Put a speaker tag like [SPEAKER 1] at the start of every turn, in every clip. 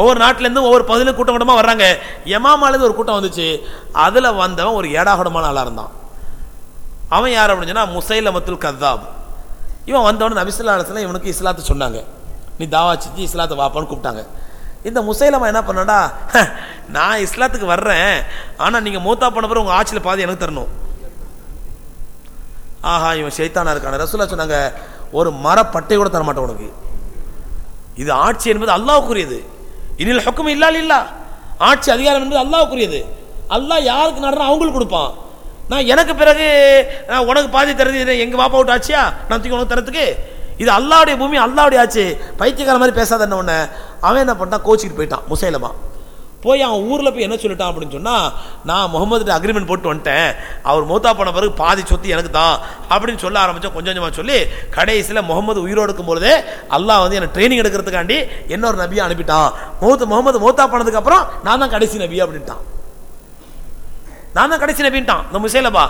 [SPEAKER 1] ஒவ்வொரு நாட்டிலேருந்து ஒவ்வொரு பகுதியிலும் கூட்டம் கூட்டமாக வர்றாங்க. யமாமாலேருந்து ஒரு கூட்டம் வந்துச்சு. அதில் வந்தவன் ஒரு ஏடாகுடமான ஆளாக இருந்தான். அவன் யார் அப்படின்னு சொன்னா முசைலமத்துல் கதாப் இவன் வந்தவன் நபிசுல்லா அலுவலம் இவனுக்கு இஸ்லாத்தை சொன்னாங்க. நீ தாவா செஞ்சு இஸ்லாத்தை வாப்பான்னு கூப்பிட்டாங்க. இந்த முசைலமா என்ன பண்ணடா நான் இஸ்லாத்துக்கு வர்றேன். ஆனால் நீங்கள் மூத்தா பண்ண பிறகு உங்கள் ஆட்சியில் பாதி எனக்கு தரணும். ஆஹா இவன் ஷைத்தானா இருக்கான. ரசூலா சொன்னாங்க ஒரு மரப்பட்டை கூட தரமாட்டேன் உனக்கு. இது ஆட்சி என்பது அல்லாவுக்குரியது இனில் ஹுக்கும் இல்லால் இல்லா ஆட்சி அதிகாரம் என்பது அல்லாவுக்குரியது அல்லாஹ் யாருக்கு நடனம் அவங்களுக்கு கொடுப்பான். நான் எனக்கு பிறகு நான் உனக்கு பாதி தரது இது எங்கள் பாப்பா விட்டு ஆச்சியா நான் தூக்கி உனக்கு தரத்துக்கு. இது அல்லாவுடைய பூமி அல்லாவுடைய ஆச்சு பைத்தியக்கார மாதிரி பேசாத என்ன உடனே அவன் என்ன பண்ணிட்டான்? கோச்சிக்கிட்டு போயிட்டான் முசைலமா. போய் அவன் ஊரில் போய் என்ன சொல்லிட்டான் அப்படின்னு சொன்னால் நான் முகமதுட்டு அக்ரிமெண்ட் போட்டு வந்துட்டேன். அவர் மூத்தா போன பிறகு பாதி சொத்து எனக்கு தான். அப்படின்னு சொல்ல ஆரம்பித்தோம் கொஞ்சம் கொஞ்சமாக சொல்லி கடைசியில் முகமது உயிரோடு இருக்கும்பொழுதே அல்லாஹ் வந்து எனக்கு ட்ரைனிங் எடுக்கிறதுக்காண்டி இன்னொரு நபியை அனுப்பிட்டான். மூத்த முகமது மூத்தா பண்ணதுக்கப்புறம் நான் தான் கடைசி நபி அப்படின்ட்டான். நான் தான் கடைசி நபின்ட்டான். இந்த முசைலபா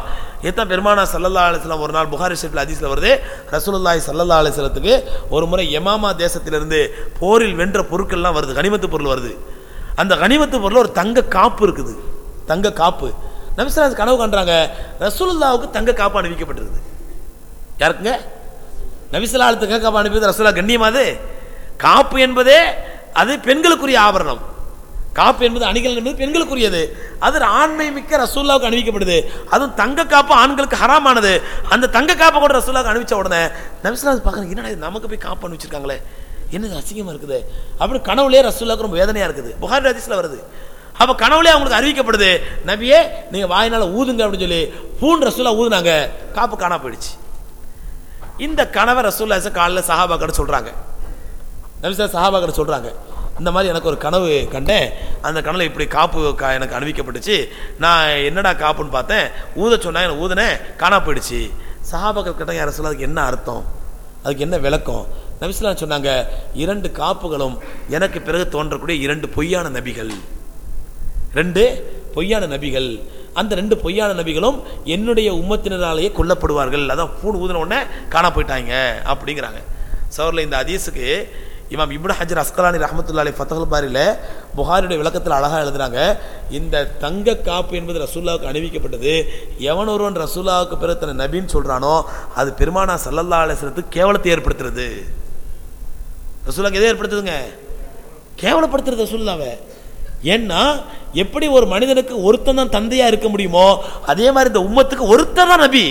[SPEAKER 1] எத்தான் பெருமானா சல்லல்லா அலிஸ்லாம் ஒரு நாள் புகாரி ஷெஃப்ல அதிசயில் வருது. ரசூலுல்லாய் சல்லல்லா அலிஸ்லத்துக்கு ஒரு முறை யமாமா தேசத்திலிருந்து போரில் வென்ற பொருட்கள்லாம் வருது கனிமத்து பொருள் வருது. அந்த கனிமத்து பொருள் ஒரு தங்க காப்பு இருக்குது. தங்க காப்பு. நபிசராஜ் கனவு காண்றாங்க. ரசூலுல்லாவுக்கு தங்க காப்பு அணிவிக்கப்பட்டிருக்குது. யாருக்குங்க? நபிசலால் தங்க காப்பு அனுப்பியது ரசூலா கண்ணியமாது காப்பு என்பதே அது பெண்களுக்குரிய ஆபரணம். காப்பு என்பது அணிகள் என்பது பெண்களுக்குரியது. அது ஆண்மை மிக்க ரசூல்லாவுக்கு அணிவிக்கப்படுது. அதுவும் தங்க காப்பு ஆண்களுக்கு ஹராமானது. அந்த தங்க காப்பை கூட ரசூல்லாவுக்கு அணிவிச்ச உடனே நபிசலாஜ் பார்க்குறேன் என்னடா நமக்கு போய் காப்பு அணிவிச்சிருக்காங்களே. என்னது அசிங்கமாக இருக்குது? அப்படி கனவுலே ரசூல்லாவுக்கு ரொம்ப வேதனையாக இருக்குது. புகார் ராஜேஷில் வருது. அப்போ கனவுலே அவங்களுக்கு அறிவிக்கப்படுது நபியே நீங்கள் வாயினால் ஊதுங்க அப்படின்னு சொல்லி பூன் ரசூலா ஊதுனாங்க. காப்பு காணா போயிடுச்சு. இந்த கனவை ரசூல்லா காலைல சஹாபாக்கிட்ட சொல்கிறாங்க நபிசா சஹாபாக்கிட்ட சொல்கிறாங்க இந்த மாதிரி எனக்கு ஒரு கனவு கண்டேன். அந்த கனவு இப்படி காப்பு கா- எனக்கு அணிவிக்கப்பட்டுச்சு நான் என்னடா காப்புன்னு பார்த்தேன். ஊத சொன்னாங்க எனக்கு ஊதுனேன். காணா போயிடுச்சு. சஹாபாக்கள் கிட்ட யார சொல்ல அதுக்கு என்ன அர்த்தம்? அதுக்கு என்ன விளக்கம்? நபிஸ்லாம் சொன்னாங்க இரண்டு காப்புகளும் எனக்கு பிறகு தோன்றக்கூடிய இரண்டு பொய்யான நபிகள். ரெண்டு பொய்யான நபிகள். அந்த ரெண்டு பொய்யான நபிகளும் என்னுடைய உம்மத்தினராலேயே கொல்லப்படுவார்கள். அதான் பூண் ஊதின உடனே காணா போயிட்டாங்க அப்படிங்கிறாங்க. சவரில் இந்த ஹதீஸுக்கு இமாம் இப்னு ஹஜர் அஸ்கலானி ரஹமத்துல்லாலி ஃபத்தஹுல் பாரியில் புகாரியுடைய விளக்கத்தில் அழகாக எழுதுறாங்க இந்த தங்க காப்பு என்பது ரசூல்லாவுக்கு அணிவிக்கப்பட்டது. எவன் ஒருவன் ரசூல்லாவுக்கு பிறகு தன்னை நபின்னு சொல்கிறானோ அது பெருமானா சல்லல்லா அலிஸ்லத்துக்கு கேவலத்தை ஏற்படுத்துறது. ரசூலாக்கு எதை ஏற்படுத்துதுங்க? கேவலப்படுத்துறது ரசூல்லாவை ஏன்னா எப்படி ஒரு மனிதனுக்கு ஒருத்தன் தான் தந்தையாக இருக்க முடியுமோ அதே மாதிரி இந்த உம்மத்துக்கு ஒருத்தன் தான் நபி.